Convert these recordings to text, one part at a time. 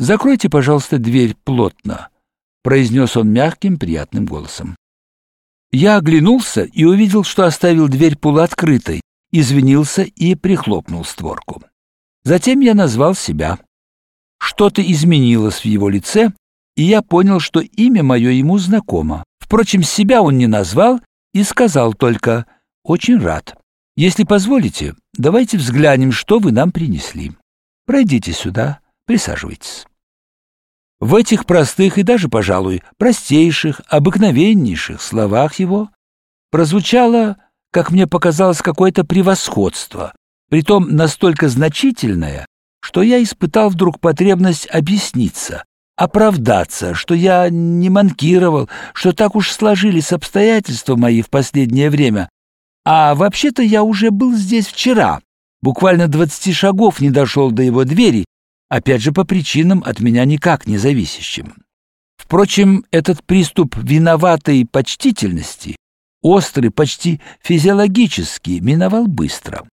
«Закройте, пожалуйста, дверь плотно», — произнес он мягким, приятным голосом. Я оглянулся и увидел, что оставил дверь полуоткрытой, извинился и прихлопнул створку. Затем я назвал себя. Что-то изменилось в его лице, и я понял, что имя мое ему знакомо. Впрочем, себя он не назвал и сказал только «очень рад». Если позволите, давайте взглянем, что вы нам принесли. Пройдите сюда, присаживайтесь. В этих простых и даже, пожалуй, простейших, обыкновеннейших словах его прозвучало, как мне показалось, какое-то превосходство, притом настолько значительное, что я испытал вдруг потребность объясниться, оправдаться, что я не манкировал, что так уж сложились обстоятельства мои в последнее время. А вообще-то я уже был здесь вчера, буквально двадцати шагов не дошел до его двери, опять же по причинам от меня никак не зависящим. Впрочем, этот приступ виноватой почтительности, острый, почти физиологический, миновал быстро.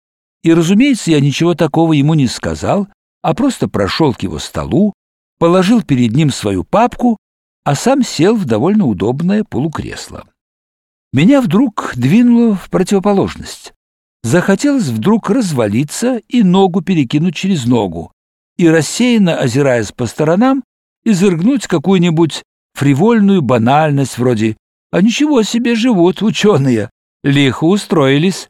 И, разумеется, я ничего такого ему не сказал, а просто прошел к его столу, положил перед ним свою папку, а сам сел в довольно удобное полукресло. Меня вдруг двинуло в противоположность. Захотелось вдруг развалиться и ногу перекинуть через ногу, и, рассеянно озираясь по сторонам, изыргнуть какую-нибудь фривольную банальность вроде «А ничего себе живут ученые, лихо устроились».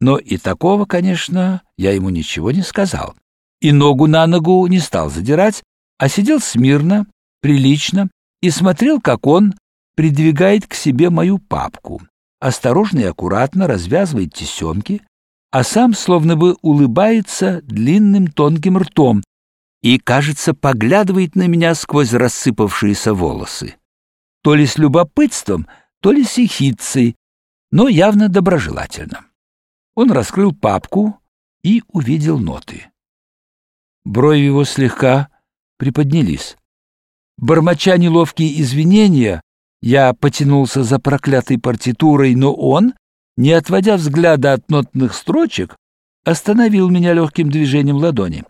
Но и такого, конечно, я ему ничего не сказал. И ногу на ногу не стал задирать, а сидел смирно, прилично и смотрел, как он придвигает к себе мою папку, осторожно и аккуратно развязывает тесемки, а сам словно бы улыбается длинным тонким ртом и, кажется, поглядывает на меня сквозь рассыпавшиеся волосы. То ли с любопытством, то ли с ехидцей, но явно доброжелательно. Он раскрыл папку и увидел ноты. Брови его слегка приподнялись. Бормоча неловкие извинения, я потянулся за проклятой партитурой, но он, не отводя взгляда от нотных строчек, остановил меня легким движением ладони.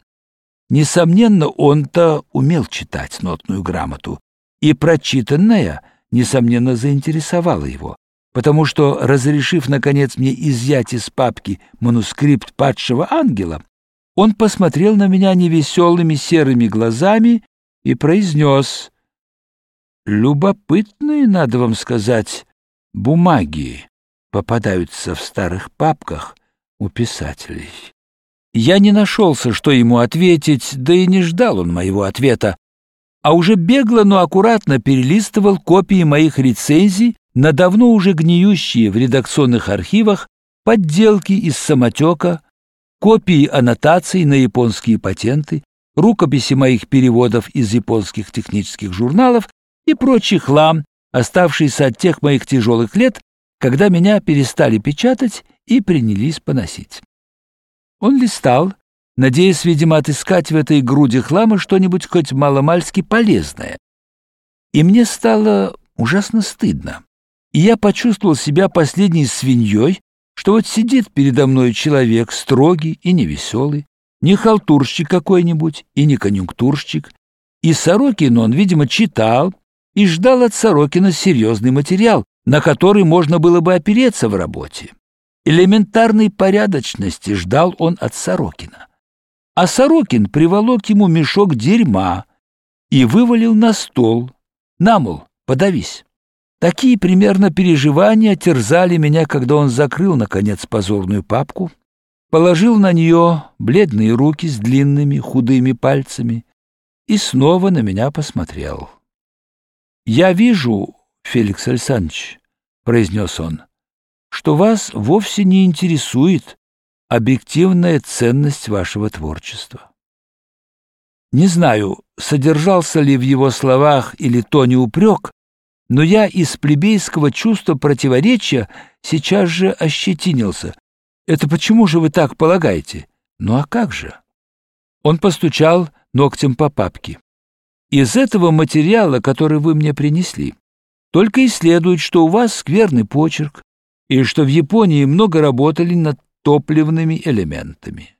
Несомненно, он-то умел читать нотную грамоту, и прочитанное, несомненно, заинтересовало его, потому что, разрешив, наконец, мне изъять из папки манускрипт падшего ангела, он посмотрел на меня невеселыми серыми глазами и произнес «Любопытные, надо вам сказать, бумаги попадаются в старых папках у писателей. Я не нашелся, что ему ответить, да и не ждал он моего ответа, а уже бегло, но аккуратно перелистывал копии моих рецензий на давно уже гниющие в редакционных архивах подделки из самотека, копии аннотаций на японские патенты, рукописи моих переводов из японских технических журналов и прочий хлам, оставшийся от тех моих тяжелых лет, когда меня перестали печатать и принялись поносить. Он листал, надеясь, видимо, отыскать в этой груди хлама что-нибудь хоть маломальски полезное. И мне стало ужасно стыдно. И я почувствовал себя последней свиньей, что вот сидит передо мной человек строгий и невеселый, не халтурщик какой-нибудь и не конъюнктурщик, и Сорокин он, видимо, читал и ждал от Сорокина серьезный материал, на который можно было бы опереться в работе. Элементарной порядочности ждал он от Сорокина. А Сорокин приволок ему мешок дерьма и вывалил на стол. На, мол, подавись. Такие примерно переживания терзали меня, когда он закрыл, наконец, позорную папку, положил на нее бледные руки с длинными худыми пальцами и снова на меня посмотрел. «Я вижу, Феликс Александрович, — произнес он, — что вас вовсе не интересует объективная ценность вашего творчества. Не знаю, содержался ли в его словах или то не упрек, но я из плебейского чувства противоречия сейчас же ощетинился. Это почему же вы так полагаете? Ну а как же? Он постучал ногтем по папке. Из этого материала, который вы мне принесли, только и следует, что у вас скверный почерк и что в Японии много работали над топливными элементами.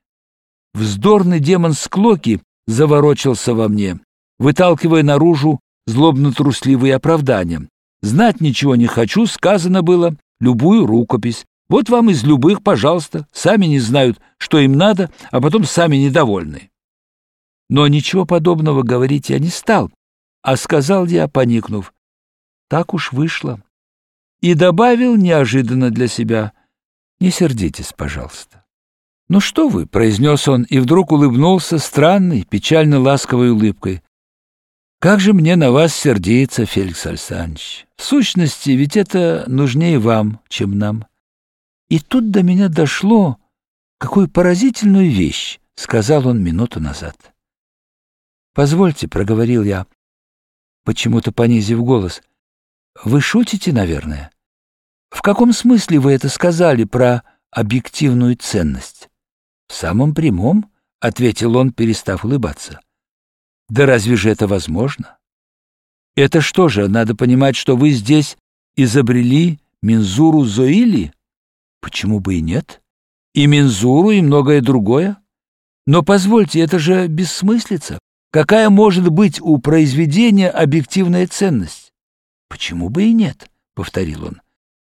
Вздорный демон Склоки заворочился во мне, выталкивая наружу злобно-трусливые оправдания. Знать ничего не хочу, сказано было, любую рукопись. Вот вам из любых, пожалуйста, сами не знают, что им надо, а потом сами недовольны. Но ничего подобного говорить я не стал, а сказал я, поникнув, так уж вышло. И добавил неожиданно для себя, не сердитесь, пожалуйста. «Ну что вы», — произнес он, и вдруг улыбнулся странной, печально ласковой улыбкой. Как же мне на вас сердиться, Феликс Александрович? В сущности, ведь это нужнее вам, чем нам. И тут до меня дошло, какую поразительную вещь, сказал он минуту назад. Позвольте, проговорил я, почему-то понизив голос. Вы шутите, наверное? В каком смысле вы это сказали про объективную ценность? В самом прямом, ответил он, перестав улыбаться. Да разве же это возможно? Это что же, надо понимать, что вы здесь изобрели мензуру Зоили? Почему бы и нет? И мензуру, и многое другое. Но позвольте, это же бессмыслица. Какая может быть у произведения объективная ценность? Почему бы и нет? — повторил он.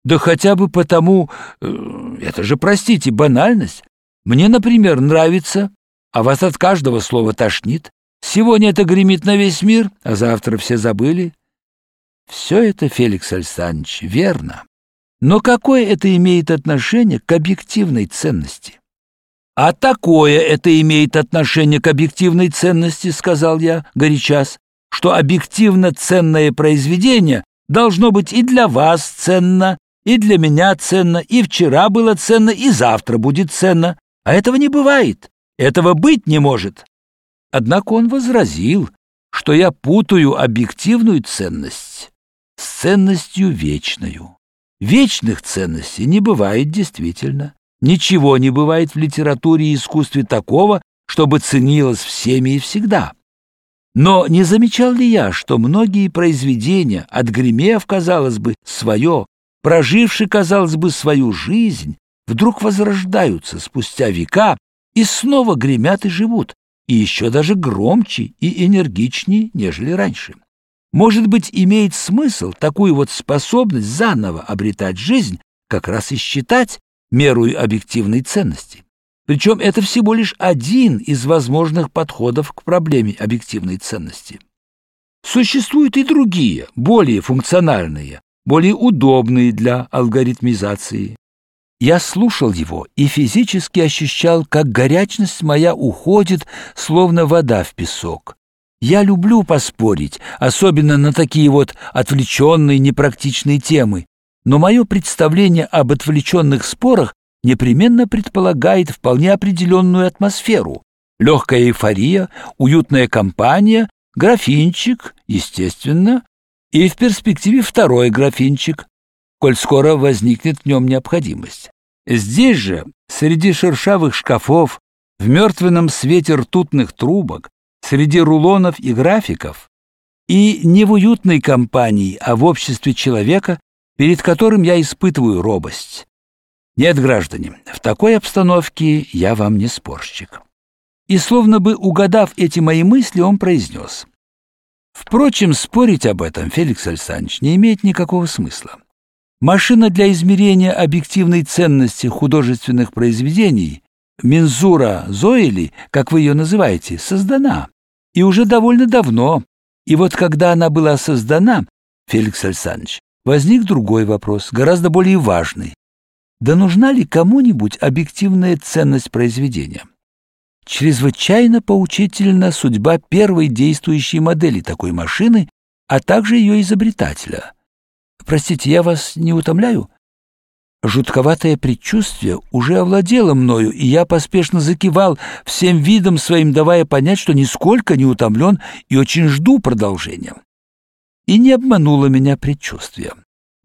Да хотя бы потому, э, это же, простите, банальность. Мне, например, нравится, а вас от каждого слова тошнит. Сегодня это гремит на весь мир, а завтра все забыли. Все это, Феликс Александрович, верно. Но какое это имеет отношение к объективной ценности? А такое это имеет отношение к объективной ценности, сказал я, горячас, что объективно ценное произведение должно быть и для вас ценно, и для меня ценно, и вчера было ценно, и завтра будет ценно. А этого не бывает. Этого быть не может. Однако он возразил, что я путаю объективную ценность с ценностью вечную. Вечных ценностей не бывает действительно. Ничего не бывает в литературе и искусстве такого, чтобы ценилось всеми и всегда. Но не замечал ли я, что многие произведения, отгремев, казалось бы, свое, проживши, казалось бы, свою жизнь, вдруг возрождаются спустя века и снова гремят и живут, и еще даже громче и энергичнее, нежели раньше. Может быть, имеет смысл такую вот способность заново обретать жизнь как раз и считать меру объективной ценности. Причем это всего лишь один из возможных подходов к проблеме объективной ценности. Существуют и другие, более функциональные, более удобные для алгоритмизации. Я слушал его и физически ощущал, как горячность моя уходит, словно вода в песок. Я люблю поспорить, особенно на такие вот отвлеченные, непрактичные темы, но мое представление об отвлеченных спорах непременно предполагает вполне определенную атмосферу. Легкая эйфория, уютная компания, графинчик, естественно, и в перспективе второй графинчик, коль скоро возникнет в нем необходимость. Здесь же, среди шершавых шкафов, в мертвенном свете ртутных трубок, среди рулонов и графиков, и не в уютной компании, а в обществе человека, перед которым я испытываю робость. Нет, граждане, в такой обстановке я вам не спорщик. И словно бы угадав эти мои мысли, он произнес. Впрочем, спорить об этом, Феликс Александрович, не имеет никакого смысла. Машина для измерения объективной ценности художественных произведений, мензура Зоэли, как вы ее называете, создана. И уже довольно давно. И вот когда она была создана, Феликс Александрович, возник другой вопрос, гораздо более важный. Да нужна ли кому-нибудь объективная ценность произведения? Чрезвычайно поучительна судьба первой действующей модели такой машины, а также ее изобретателя – Простите, я вас не утомляю? Жутковатое предчувствие уже овладело мною, и я поспешно закивал всем видом своим, давая понять, что нисколько не утомлен и очень жду продолжения. И не обмануло меня предчувствие.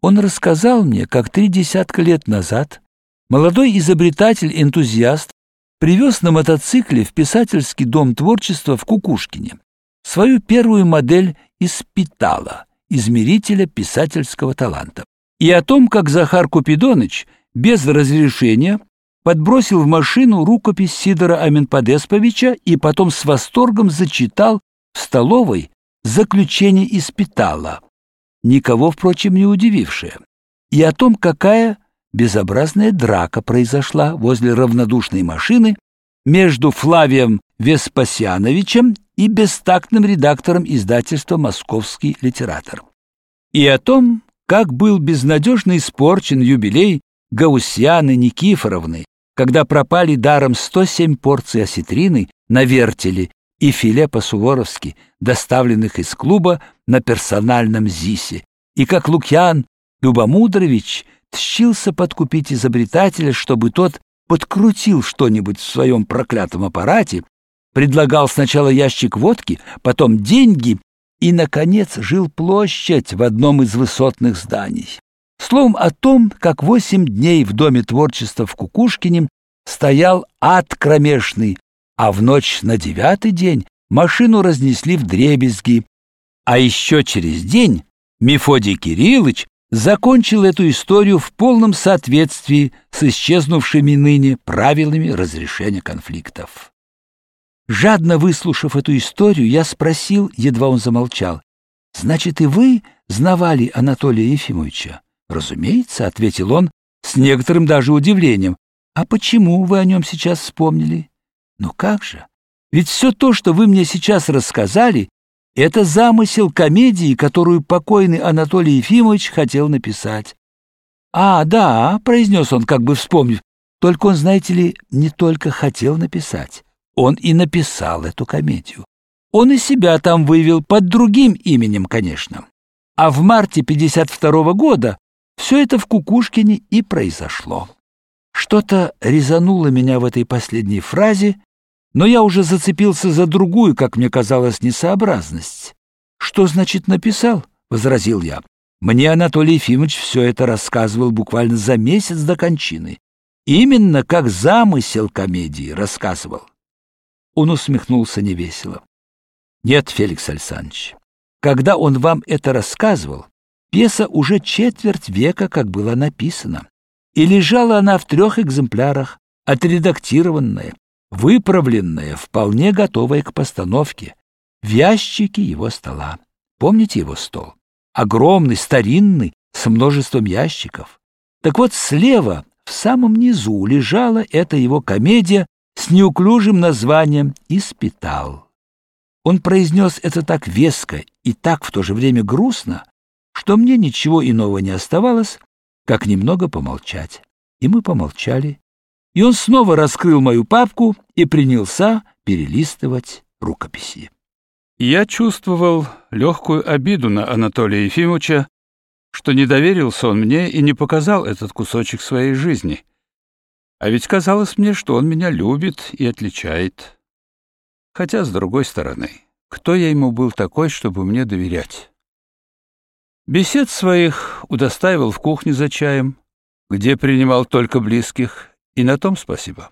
Он рассказал мне, как три десятка лет назад молодой изобретатель-энтузиаст привез на мотоцикле в писательский дом творчества в Кукушкине свою первую модель из Питала — измерителя писательского таланта, и о том, как Захар Купидоныч без разрешения подбросил в машину рукопись Сидора Аменпадесповича и потом с восторгом зачитал в столовой заключение из Питала, никого, впрочем, не удивившее, и о том, какая безобразная драка произошла возле равнодушной машины между Флавием Веспасиановичем и бестактным редактором издательства «Московский литератор». И о том, как был безнадежно испорчен юбилей Гаусяны Никифоровны, когда пропали даром 107 порций осетрины на вертеле и филе по-суворовски, доставленных из клуба на персональном ЗИСе, и как Лукьян Любомудрович тщился подкупить изобретателя, чтобы тот подкрутил что-нибудь в своем проклятом аппарате, предлагал сначала ящик водки, потом деньги и, наконец, жил площадь в одном из высотных зданий. Словом, о том, как восемь дней в Доме творчества в Кукушкине стоял ад кромешный, а в ночь на девятый день машину разнесли в дребезги. А еще через день Мефодий Кириллович закончил эту историю в полном соответствии с исчезнувшими ныне правилами разрешения конфликтов. Жадно выслушав эту историю, я спросил, едва он замолчал, «Значит, и вы знавали Анатолия Ефимовича?» «Разумеется», — ответил он с некоторым даже удивлением. «А почему вы о нем сейчас вспомнили?» «Ну как же? Ведь все то, что вы мне сейчас рассказали, это замысел комедии, которую покойный Анатолий Ефимович хотел написать. «А, да», — произнес он, как бы вспомнив, «только он, знаете ли, не только хотел написать, он и написал эту комедию. Он и себя там вывел под другим именем, конечно. А в марте 52 -го года все это в Кукушкине и произошло. Что-то резануло меня в этой последней фразе, но я уже зацепился за другую, как мне казалось, несообразность. «Что значит написал?» — возразил я. «Мне Анатолий Ефимович все это рассказывал буквально за месяц до кончины. Именно как замысел комедии рассказывал». Он усмехнулся невесело. «Нет, Феликс Александрович, когда он вам это рассказывал, пьеса уже четверть века как была написана, и лежала она в трех экземплярах, отредактированная, выправленная, вполне готовая к постановке, в ящике его стола. Помните его стол? Огромный, старинный, с множеством ящиков. Так вот, слева, в самом низу, лежала эта его комедия с неуклюжим названием «Испитал». Он произнес это так веско и так в то же время грустно, что мне ничего иного не оставалось, как немного помолчать. И мы помолчали, и он снова раскрыл мою папку и принялся перелистывать рукописи. Я чувствовал легкую обиду на Анатолия Ефимовича, что не доверился он мне и не показал этот кусочек своей жизни. А ведь казалось мне, что он меня любит и отличает. Хотя, с другой стороны, кто я ему был такой, чтобы мне доверять? Бесед своих удостаивал в кухне за чаем, где принимал только близких, и на том спасибо.